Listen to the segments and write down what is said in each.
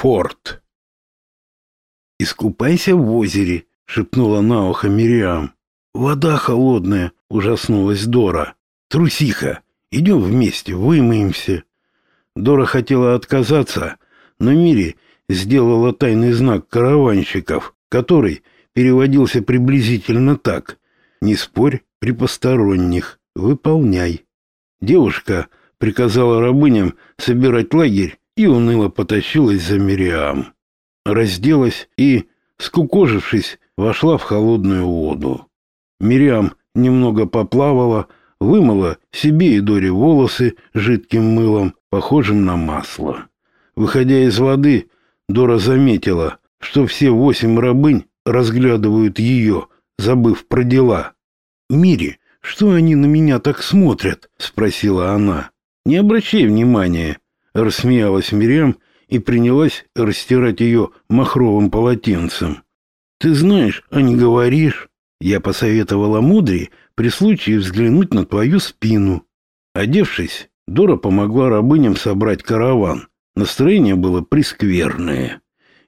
Форт. «Искупайся в озере», — шепнула на ухо Мириам. «Вода холодная», — ужаснулась Дора. «Трусиха, идем вместе, вымоемся». Дора хотела отказаться, но Мири сделала тайный знак караванщиков, который переводился приблизительно так. «Не спорь при посторонних, выполняй». Девушка приказала рабыням собирать лагерь и уныло потащилась за Мириам. Разделась и, скукожившись, вошла в холодную воду. Мириам немного поплавала, вымыла себе и Доре волосы жидким мылом, похожим на масло. Выходя из воды, Дора заметила, что все восемь рабынь разглядывают ее, забыв про дела. «Мири, что они на меня так смотрят?» — спросила она. «Не обращай внимания», — рассмеялась Мирям и принялась растирать ее махровым полотенцем. «Ты знаешь, а не говоришь. Я посоветовала Мудре при случае взглянуть на твою спину». Одевшись, Дора помогла рабыням собрать караван. Настроение было прескверное.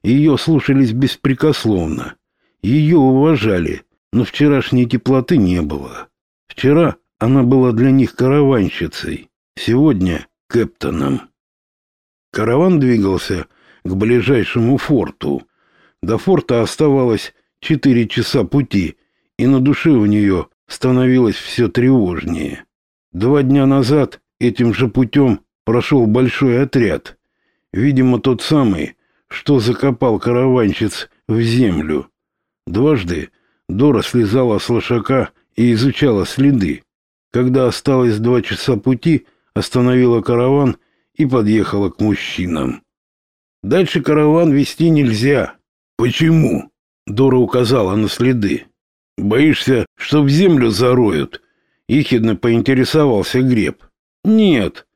Ее слушались беспрекословно. Ее уважали, но вчерашней теплоты не было. Вчера она была для них караванщицей, сегодня — кэптоном. Караван двигался к ближайшему форту. До форта оставалось четыре часа пути, и на душе у нее становилось все тревожнее. Два дня назад этим же путем прошел большой отряд. Видимо, тот самый, что закопал караванщиц в землю. Дважды Дора слезала с лошака и изучала следы. Когда осталось два часа пути, остановила караван и подъехала к мужчинам. Дальше караван вести нельзя. Почему? Дора указала на следы. Боишься, что в землю зароют? Ехидно поинтересовался Греб. Нет.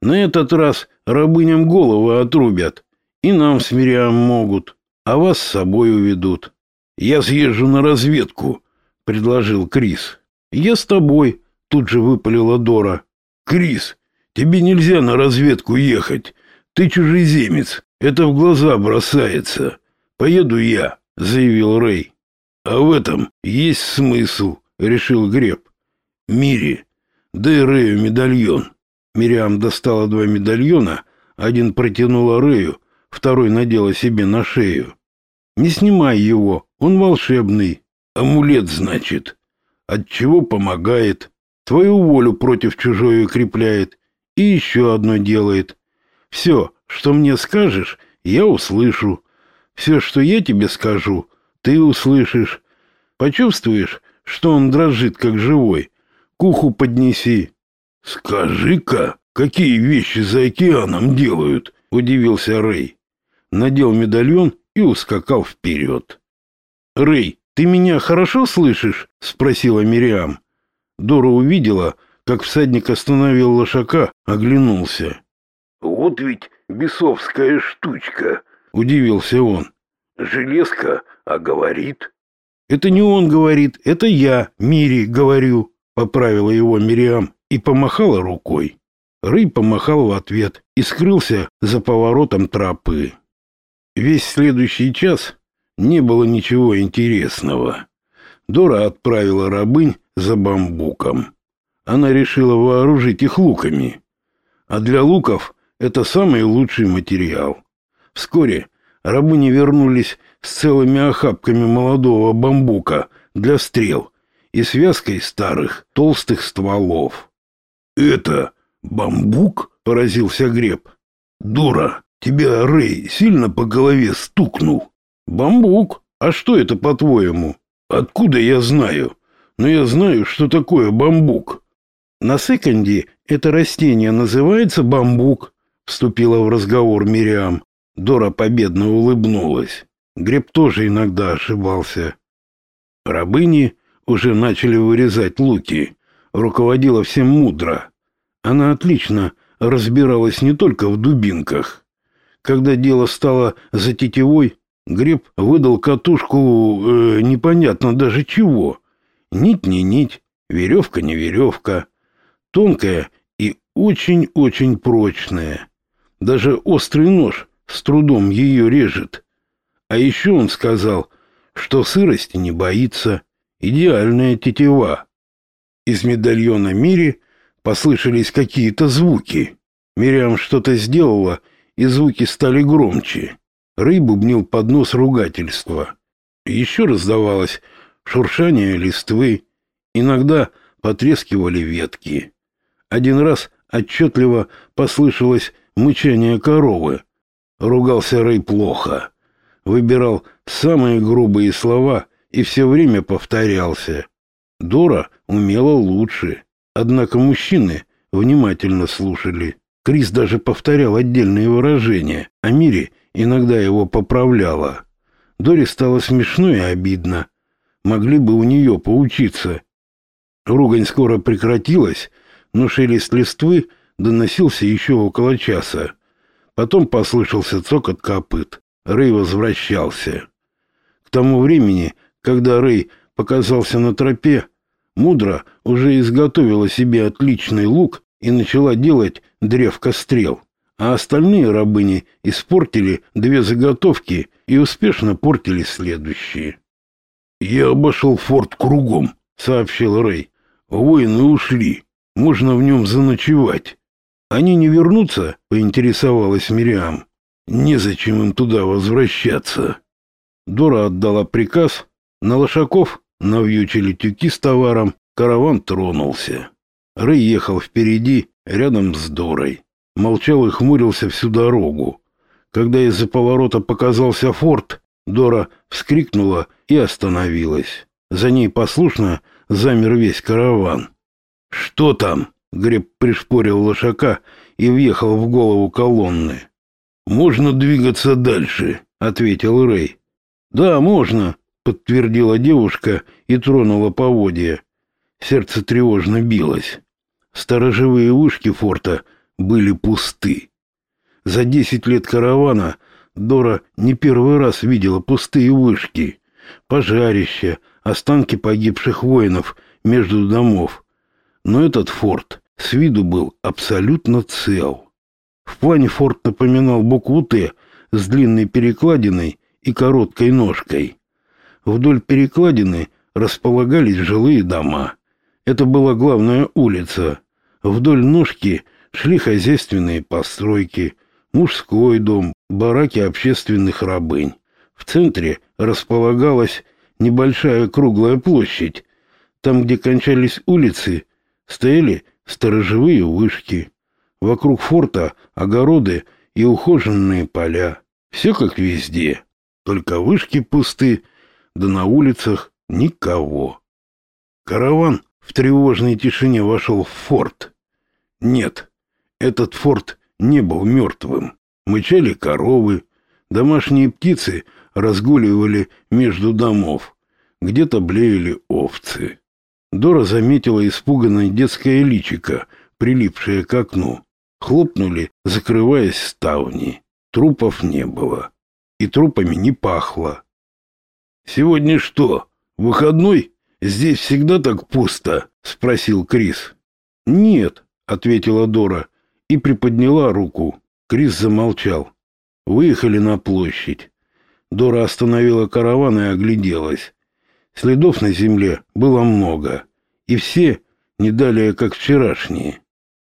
На этот раз рабыням головы отрубят. И нам с Мириам могут. А вас с собой уведут. Я съезжу на разведку, предложил Крис. Я с тобой, тут же выпалила Дора. Крис, Тебе нельзя на разведку ехать. Ты чужеземец. Это в глаза бросается. Поеду я, заявил Рэй. А в этом есть смысл, решил Греб. Мири, дай Рэю медальон. Мириам достала два медальона, один протянула Рэю, второй надела себе на шею. Не снимай его, он волшебный. Амулет, значит. От чего помогает? Твою волю против чужой укрепляет и еще одно делает. Все, что мне скажешь, я услышу. Все, что я тебе скажу, ты услышишь. Почувствуешь, что он дрожит, как живой? К уху поднеси. Скажи-ка, какие вещи за океаном делают? Удивился Рэй. Надел медальон и ускакал вперед. Рэй, ты меня хорошо слышишь? Спросила Мириам. Дора увидела, как всадник остановил лошака, оглянулся. «Вот ведь бесовская штучка!» — удивился он. «Железка, а говорит?» «Это не он говорит, это я, Мири, говорю», — поправила его Мириам и помахала рукой. Рэй помахал в ответ и скрылся за поворотом тропы. Весь следующий час не было ничего интересного. Дора отправила рабынь за бамбуком она решила вооружить их луками. А для луков это самый лучший материал. Вскоре рабыни вернулись с целыми охапками молодого бамбука для стрел и связкой старых толстых стволов. «Это бамбук?» — поразился Греб. «Дура, тебя Рэй сильно по голове стукнул». «Бамбук? А что это, по-твоему?» «Откуда я знаю? Но я знаю, что такое бамбук». На секонде это растение называется бамбук, вступила в разговор Мириам. Дора победно улыбнулась. Греб тоже иногда ошибался. Рабыни уже начали вырезать луки. Руководила всем мудро. Она отлично разбиралась не только в дубинках. Когда дело стало за тетивой, Греб выдал катушку э, непонятно даже чего. Нить не нить, веревка не веревка тонкая и очень-очень прочная. Даже острый нож с трудом ее режет. А еще он сказал, что сырости не боится. Идеальная тетива. Из медальона Мири послышались какие-то звуки. Мириам что-то сделала, и звуки стали громче. Рэй бубнил под нос ругательства. Еще раздавалось шуршание листвы, иногда потрескивали ветки. Один раз отчетливо послышалось мычание коровы. Ругался Рэй плохо. Выбирал самые грубые слова и все время повторялся. Дора умела лучше, однако мужчины внимательно слушали. Крис даже повторял отдельные выражения, а Мири иногда его поправляла. Доре стало смешно и обидно. Могли бы у нее поучиться. Ругань скоро прекратилась, но шелест листвы доносился еще около часа. Потом послышался цокот копыт. Рэй возвращался. К тому времени, когда Рэй показался на тропе, Мудра уже изготовила себе отличный лук и начала делать древко стрел, а остальные рабыни испортили две заготовки и успешно портили следующие. «Я обошел форт кругом», — сообщил Рэй. «Воины ушли. Можно в нем заночевать». «Они не вернутся?» — поинтересовалась Мириам. «Незачем им туда возвращаться». Дора отдала приказ. На лошаков навьючили тюки с товаром. Караван тронулся. Рэй ехал впереди, рядом с Дорой. Молчал и хмурился всю дорогу. Когда из-за поворота показался форт, Дора вскрикнула и остановилась. За ней послушно замер весь караван. «Что там?» — Греб пришпорил лошака и въехал в голову колонны. «Можно двигаться дальше», — ответил Рэй. «Да, можно», — подтвердила девушка и тронула поводья. Сердце тревожно билось. Сторожевые ушки форта были пусты. За десять лет каравана Дора не первый раз видела пустые вышки, пожарища, останки погибших воинов между домов. Но этот форт с виду был абсолютно цел. В плане форт напоминал букву «Т» с длинной перекладиной и короткой ножкой. Вдоль перекладины располагались жилые дома. Это была главная улица. Вдоль ножки шли хозяйственные постройки, мужской дом, бараки общественных рабынь. В центре располагалась небольшая круглая площадь. Там, где кончались улицы, стояли сторожевые вышки. Вокруг форта огороды и ухоженные поля. Все как везде. Только вышки пусты, да на улицах никого. Караван в тревожной тишине вошел в форт. Нет, этот форт не был мертвым. Мычали коровы, домашние птицы разгуливали между домов, где-то блеяли овцы. Дора заметила испуганное детское личико, прилипшее к окну. Хлопнули, закрываясь ставни. Трупов не было. И трупами не пахло. «Сегодня что, выходной? Здесь всегда так пусто?» — спросил Крис. «Нет», — ответила Дора и приподняла руку. Крис замолчал. Выехали на площадь. Дора остановила караван и огляделась. Следов на земле было много, и все не далее, как вчерашние.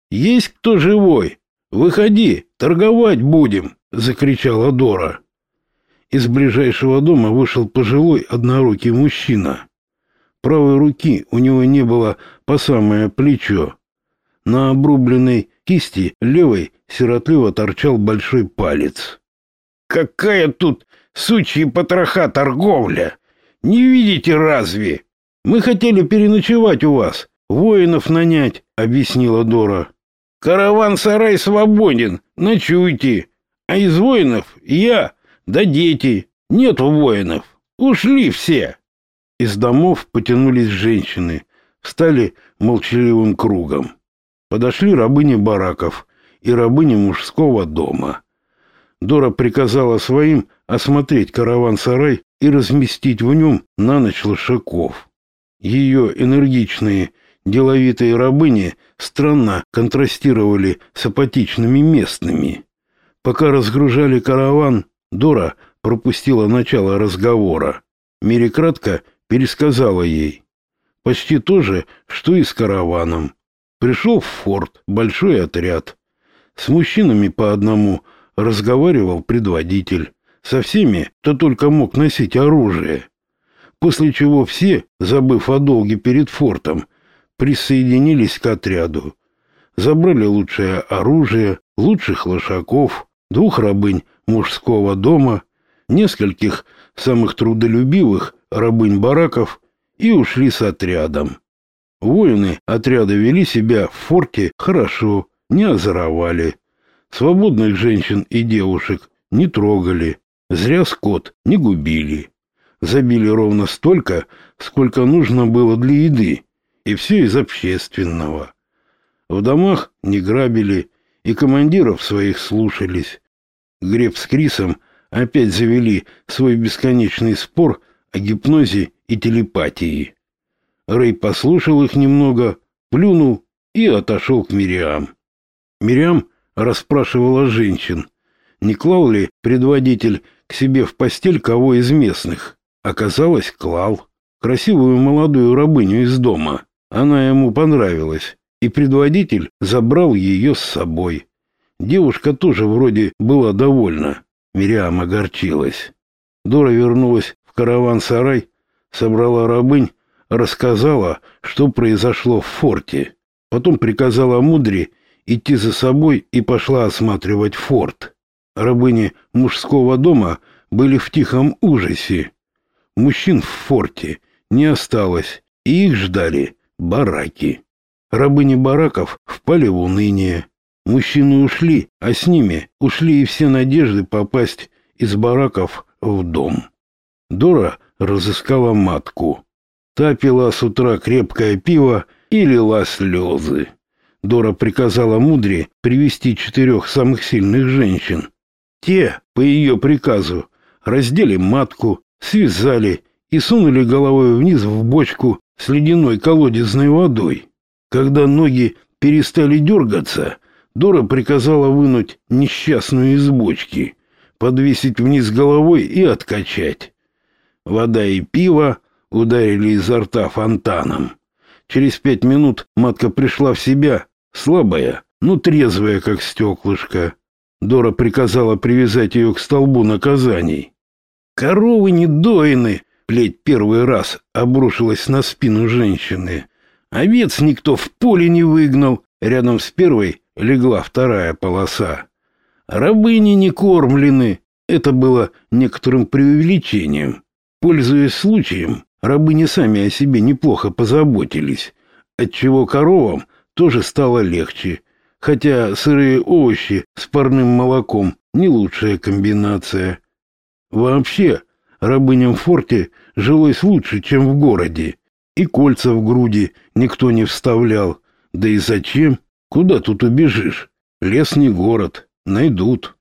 «Есть кто живой? Выходи, торговать будем!» — закричала Дора. Из ближайшего дома вышел пожилой однорукий мужчина. Правой руки у него не было по самое плечо. На обрубленной кисти левой сиротливо торчал большой палец. «Какая тут сучья потроха торговля! Не видите разве? Мы хотели переночевать у вас, воинов нанять», — объяснила Дора. «Караван-сарай свободен, ночуйте, а из воинов я, да дети, нету воинов, ушли все». Из домов потянулись женщины, встали молчаливым кругом. Подошли рабыни бараков и рабыни мужского дома. Дора приказала своим осмотреть караван-сарай и разместить в нем на ночь лошаков. Ее энергичные, деловитые рабыни странно контрастировали с апатичными местными. Пока разгружали караван, Дора пропустила начало разговора. Мири кратко пересказала ей. Почти то же, что и с караваном. Пришел в форт большой отряд. С мужчинами по одному разговаривал предводитель. Со всеми, кто только мог носить оружие. После чего все, забыв о долге перед фортом, присоединились к отряду. Забрали лучшее оружие, лучших лошаков, двух рабынь мужского дома, нескольких самых трудолюбивых рабынь бараков и ушли с отрядом. Воины отряда вели себя в форте хорошо, не озоровали. Свободных женщин и девушек не трогали, зря скот не губили. Забили ровно столько, сколько нужно было для еды, и все из общественного. В домах не грабили, и командиров своих слушались. Греб с Крисом опять завели свой бесконечный спор о гипнозе и телепатии. Рэй послушал их немного, плюнул и отошел к Мириам. Мириам расспрашивала женщин, не клал ли предводитель к себе в постель кого из местных. Оказалось, клал. Красивую молодую рабыню из дома. Она ему понравилась, и предводитель забрал ее с собой. Девушка тоже вроде была довольна. Мириам огорчилась. Дора вернулась в караван-сарай, собрала рабынь, рассказала, что произошло в форте. Потом приказала Мудре идти за собой и пошла осматривать форт. Рабыни мужского дома были в тихом ужасе. Мужчин в форте не осталось, и их ждали бараки. Рабыни бараков впали в уныние. Мужчины ушли, а с ними ушли и все надежды попасть из бараков в дом. Дора разыскала матку. Та пила с утра крепкое пиво и лила слезы. Дора приказала Мудре привести четырех самых сильных женщин. Те, по ее приказу, раздели матку, связали и сунули головой вниз в бочку с ледяной колодезной водой. Когда ноги перестали дергаться, Дора приказала вынуть несчастную из бочки, подвесить вниз головой и откачать. Вода и пиво ударили изо рта фонтаном. Через пять минут матка пришла в себя, слабая, но трезвая, как стеклышко. Дора приказала привязать ее к столбу наказаний. «Коровы не доины!» — плеть первый раз обрушилась на спину женщины. Овец никто в поле не выгнал. Рядом с первой легла вторая полоса. Рабыни не кормлены. Это было некоторым преувеличением. Пользуясь случаем, рабыни сами о себе неплохо позаботились, отчего коровам тоже стало легче. Хотя сырые овощи с парным молоком не лучшая комбинация. Вообще, рабыням в форте жилось лучше, чем в городе. И кольца в груди никто не вставлял. Да и зачем? Куда тут убежишь? Лес не город. Найдут.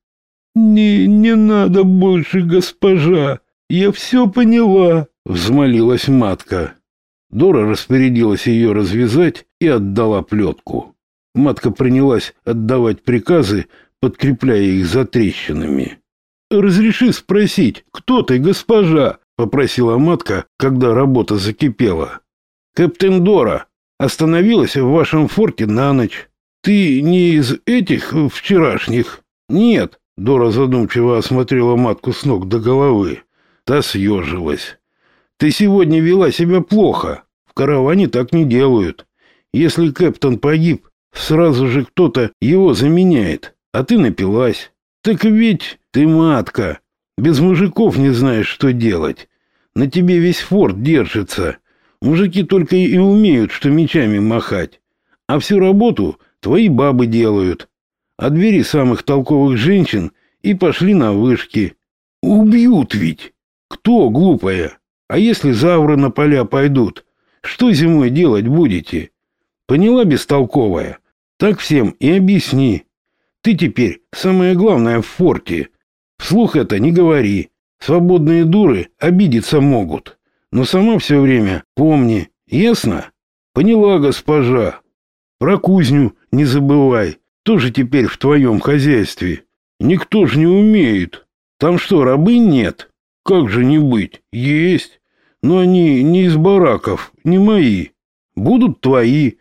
«Не, не надо больше, госпожа. Я все поняла», — взмолилась матка. Дора распорядилась ее развязать и отдала плетку. Матка принялась отдавать приказы, подкрепляя их затрещинами. «Разреши спросить, кто ты, госпожа?» — попросила матка, когда работа закипела. Капитан Дора остановилась в вашем форте на ночь. Ты не из этих вчерашних? Нет. Дора задумчиво осмотрела матку с ног до головы. Та съежилась. Ты сегодня вела себя плохо. В караване так не делают. Если капитан погиб, сразу же кто-то его заменяет. А ты напилась. Так ведь ты матка. Без мужиков не знаешь, что делать. На тебе весь форт держится. Мужики только и умеют, что мечами махать. А всю работу твои бабы делают. А двери самых толковых женщин и пошли на вышки. Убьют ведь. Кто, глупая? А если завры на поля пойдут? Что зимой делать будете? Поняла, бестолковая? Так всем и объясни. Ты теперь самое главное в форте. Вслух это не говори. Свободные дуры обидеться могут но сама все время помни, ясно? Поняла, госпожа. Про кузню не забывай, тоже теперь в твоем хозяйстве. Никто ж не умеет. Там что, рабы нет? Как же не быть? Есть. Но они не из бараков, не мои. Будут твои.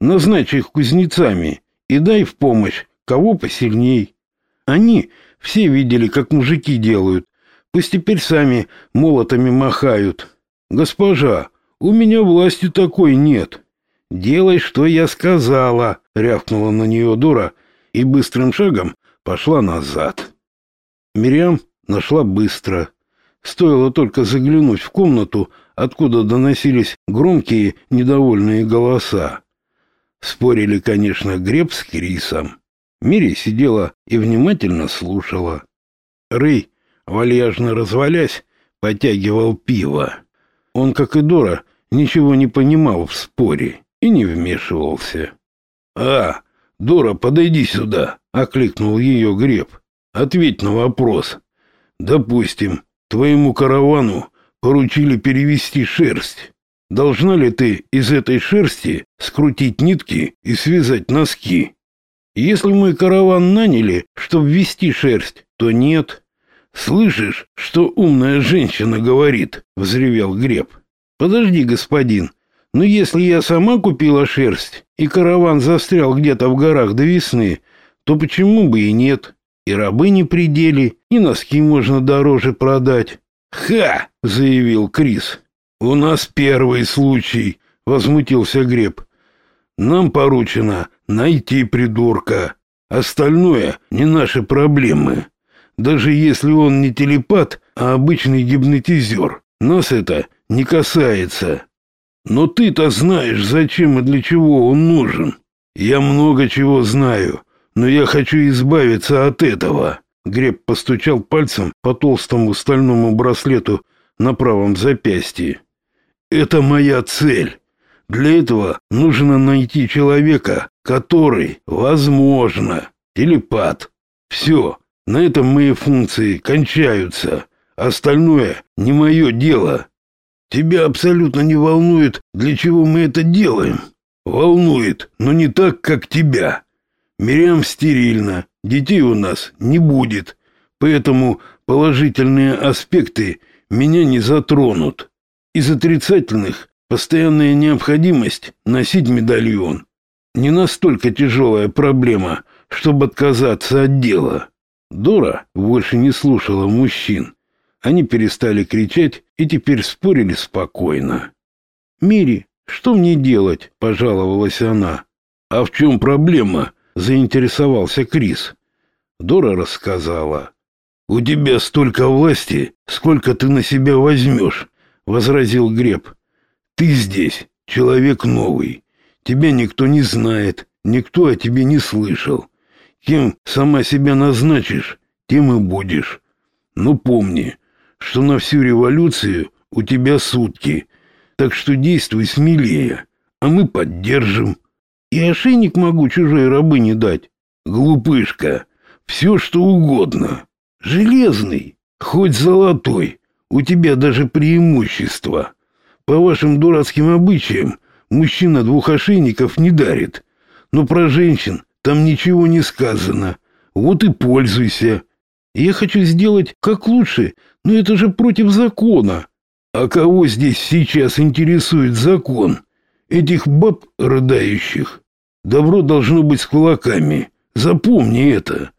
Назначь их кузнецами и дай в помощь, кого посильней. Они все видели, как мужики делают. Пусть теперь сами молотами махают. Госпожа, у меня власти такой нет. Делай, что я сказала, рявкнула на нее Дора и быстрым шагом пошла назад. Мириам нашла быстро. Стоило только заглянуть в комнату, откуда доносились громкие недовольные голоса. Спорили, конечно, Греб с Крисом. Мири сидела и внимательно слушала. Рэй, вальяжно развалясь, потягивал пиво. Он, как и Дора, ничего не понимал в споре и не вмешивался. «А, Дора, подойди сюда!» — окликнул ее Греб. «Ответь на вопрос. Допустим, твоему каравану поручили перевести шерсть. Должна ли ты из этой шерсти скрутить нитки и связать носки? Если мой караван наняли, чтобы вести шерсть, то нет. Слышишь, что умная женщина говорит? взревел Греб. Подожди, господин. Но если я сама купила шерсть, и караван застрял где-то в горах до весны, то почему бы и нет? И рабы не предели, и носки можно дороже продать. «Ха!» — заявил Крис. «У нас первый случай», — возмутился Греб. «Нам поручено найти придурка. Остальное не наши проблемы. Даже если он не телепат, а обычный гипнотизер, нас это не касается. Но ты-то знаешь, зачем и для чего он нужен. Я много чего знаю, но я хочу избавиться от этого». Греб постучал пальцем по толстому стальному браслету на правом запястье. «Это моя цель. Для этого нужно найти человека, который, возможно, телепат. Все, на этом мои функции кончаются. Остальное не мое дело. Тебя абсолютно не волнует, для чего мы это делаем. Волнует, но не так, как тебя. Мирям стерильно, детей у нас не будет, поэтому положительные аспекты меня не затронут. Из отрицательных постоянная необходимость носить медальон. Не настолько тяжелая проблема, чтобы отказаться от дела. Дора больше не слушала мужчин. Они перестали кричать и теперь спорили спокойно. «Мири, что мне делать?» – пожаловалась она. «А в чем проблема?» заинтересовался Крис. Дора рассказала. «У тебя столько власти, сколько ты на себя возьмешь», — возразил Греб. «Ты здесь, человек новый. Тебя никто не знает, никто о тебе не слышал. Кем сама себя назначишь, тем и будешь. Но помни, что на всю революцию у тебя сутки, так что действуй смелее, а мы поддержим». И ошейник могу чужой рабыне дать. Глупышка, все что угодно. Железный, хоть золотой, у тебя даже преимущество. По вашим дурацким обычаям мужчина двух ошейников не дарит. Но про женщин там ничего не сказано. Вот и пользуйся. Я хочу сделать как лучше, но это же против закона. А кого здесь сейчас интересует закон? Этих баб рыдающих. Добро должно быть с кулаками. Запомни это.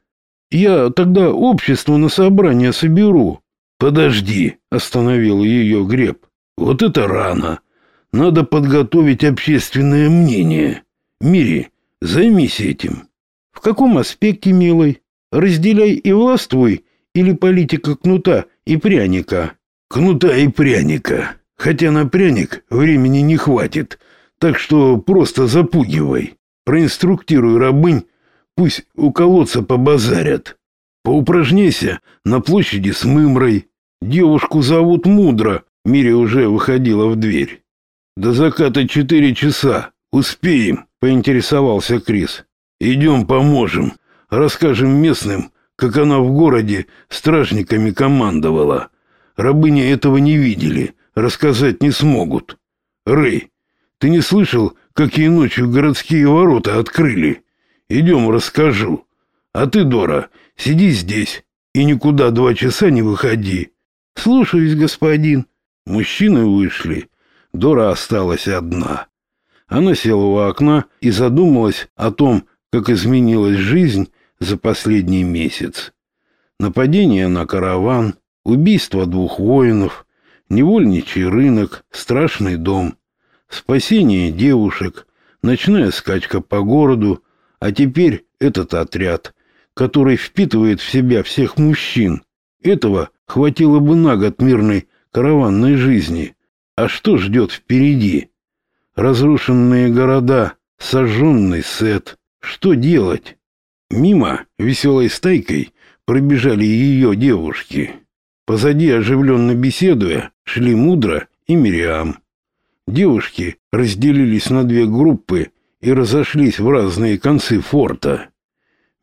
Я тогда общество на собрание соберу. Подожди, остановил ее Греб. Вот это рано. Надо подготовить общественное мнение. Мири, займись этим. В каком аспекте, милый? Разделяй и властвуй или политика кнута и пряника? Кнута и пряника. Хотя на пряник времени не хватит, так что просто запугивай. Проинструктируй рабынь, пусть у колодца побазарят. Поупражнейся на площади с мымрой. Девушку зовут Мудро. Мири уже выходила в дверь. До заката четыре часа. Успеем, поинтересовался Крис. Идем поможем. Расскажем местным, как она в городе стражниками командовала. Рабыни этого не видели, рассказать не смогут. Рэй, ты не слышал, какие ночью городские ворота открыли? Идем, расскажу. А ты, Дора, Сиди здесь и никуда два часа не выходи. Слушаюсь, господин. Мужчины вышли. Дора осталась одна. Она села у окна и задумалась о том, как изменилась жизнь за последний месяц. Нападение на караван, убийство двух воинов, невольничий рынок, страшный дом, спасение девушек, ночная скачка по городу, а теперь этот отряд, который впитывает в себя всех мужчин. Этого хватило бы на год мирной караванной жизни. А что ждет впереди? Разрушенные города, сожженный сет. Что делать? Мимо веселой стайкой пробежали ее девушки. Позади, оживленно беседуя, шли Мудра и Мириам. Девушки разделились на две группы и разошлись в разные концы форта.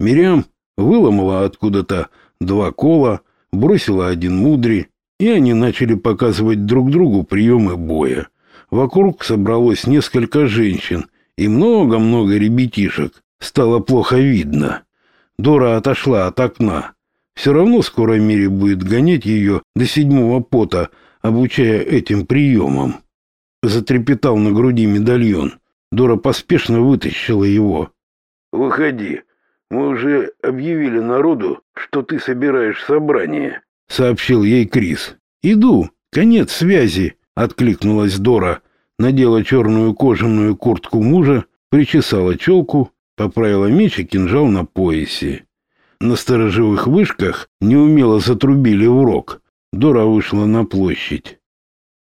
Мириам выломала откуда-то два кола, бросила один Мудре, и они начали показывать друг другу приемы боя. Вокруг собралось несколько женщин и много-много ребятишек. Стало плохо видно. Дора отошла от окна. Все равно скоро мире будет гонять ее до седьмого пота, обучая этим приемам. Затрепетал на груди медальон. Дора поспешно вытащила его. «Выходи. Мы уже объявили народу, что ты собираешь собрание», — сообщил ей Крис. «Иду. Конец связи», — откликнулась Дора. Надела черную кожаную куртку мужа, причесала челку, поправила меч и кинжал на поясе. На сторожевых вышках неумело затрубили урок. Дора вышла на площадь.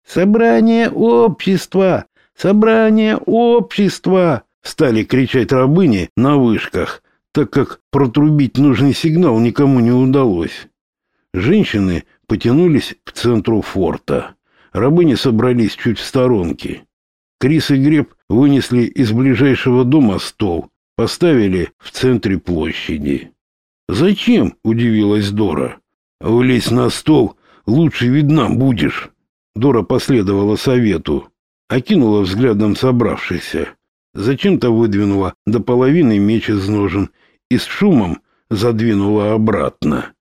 «Собрание общества! Собрание общества!» Стали кричать рабыни на вышках, так как протрубить нужный сигнал никому не удалось. Женщины потянулись к центру форта. Рабыни собрались чуть в сторонке. Крис и Греб вынесли из ближайшего дома стол, поставили в центре площади. «Зачем?» — удивилась Дора. «Влезь на стол, лучше видна будешь». Дора последовала совету, окинула взглядом собравшихся. Зачем-то выдвинула до половины меч из ножен и с шумом задвинула обратно.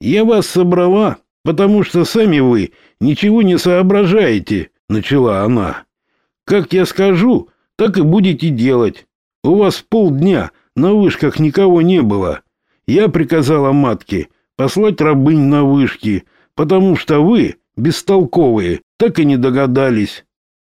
«Я вас собрала, потому что сами вы ничего не соображаете», — начала она. «Как я скажу, так и будете делать. У вас полдня на вышках никого не было. Я приказала матке послать рабынь на вышки, потому что вы, бестолковые, так и не догадались.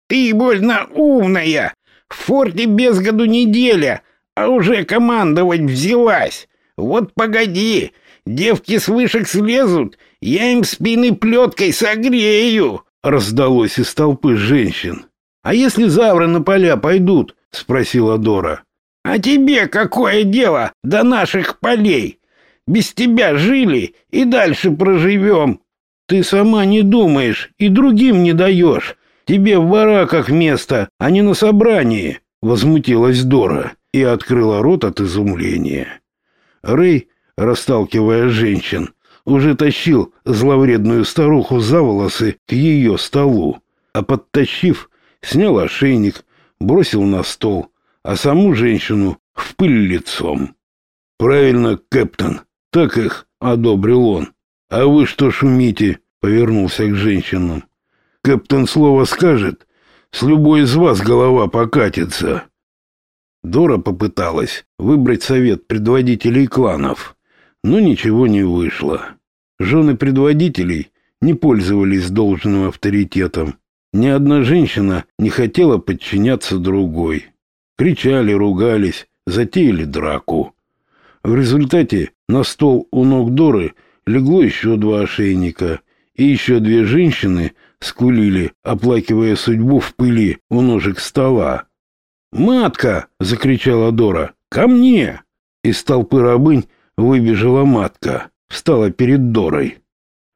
Ты больно умная. В форте без году неделя, а уже командовать взялась. Вот погоди, девки с вышек слезут, я им спины плеткой согрею, раздалось из толпы женщин. А если завры на поля пойдут? спросила Дора. А тебе какое дело до наших полей? Без тебя жили и дальше проживем. Ты сама не думаешь и другим не даешь. Тебе в бараках место, а не на собрании, возмутилась Дора и открыла рот от изумления. Рэй, расталкивая женщин, уже тащил зловредную старуху за волосы к ее столу, а подтащив, снял ошейник, бросил на стол, а саму женщину в пыль лицом. «Правильно, капитан, так их одобрил он. А вы что шумите?» — повернулся к женщинам. «Капитан слово скажет, с любой из вас голова покатится». Дора попыталась выбрать совет предводителей кланов, но ничего не вышло. Жены предводителей не пользовались должным авторитетом. Ни одна женщина не хотела подчиняться другой. Кричали, ругались, затеяли драку. В результате на стол у ног Доры легло еще два ошейника, и еще две женщины скулили, оплакивая судьбу в пыли у ножек стола. «Матка!» — закричала Дора. «Ко мне!» Из толпы рабынь выбежала матка, встала перед Дорой.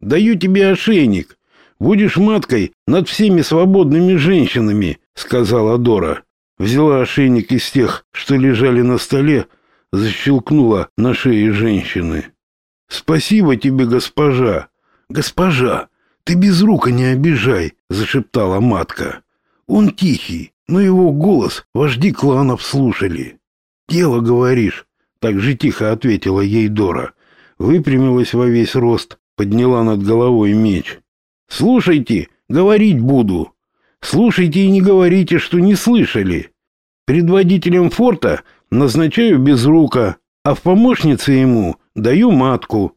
«Даю тебе ошейник. Будешь маткой над всеми свободными женщинами», — сказала Дора. Взяла ошейник из тех, что лежали на столе, защелкнула на шее женщины. «Спасибо тебе, госпожа!» «Госпожа, ты без рука не обижай!» — зашептала матка. «Он тихий, но его голос вожди кланов слушали». «Дело, говоришь?» — так же тихо ответила ей Дора. выпрямилась во весь рост, подняла над головой меч. «Слушайте, говорить буду. Слушайте и не говорите, что не слышали. Предводителем форта назначаю Безрука, а в помощнице ему даю матку.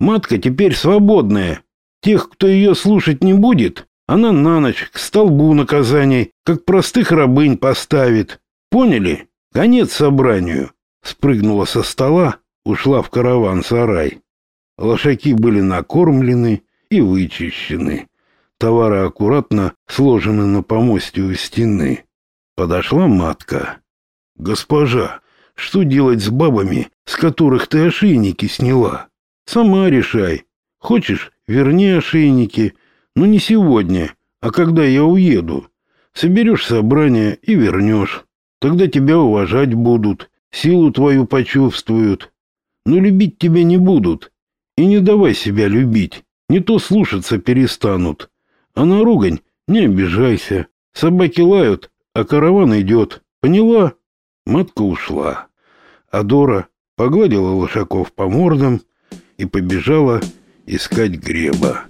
Матка теперь свободная. Тех, кто ее слушать не будет, она на ночь к столбу наказаний, как простых рабынь поставит. Поняли? Конец собранию. Спрыгнула со стола, ушла в караван-сарай. Лошаки были накормлены и вычищены. Товары аккуратно сложены на помосте у стены. Подошла матка. «Госпожа, что делать с бабами, с которых ты ошейники сняла? Сама решай. Хочешь, верни ошейники, но не сегодня, а когда я уеду. Соберешь собрание и вернешь. Тогда тебя уважать будут, силу твою почувствуют. Но любить тебя не будут. И не давай себя любить, не то слушаться перестанут. А на ругань не обижайся. Собаки лают, а караван идет. Поняла? Матка ушла. А Дора погладила лошаков по мордам и побежала искать греба.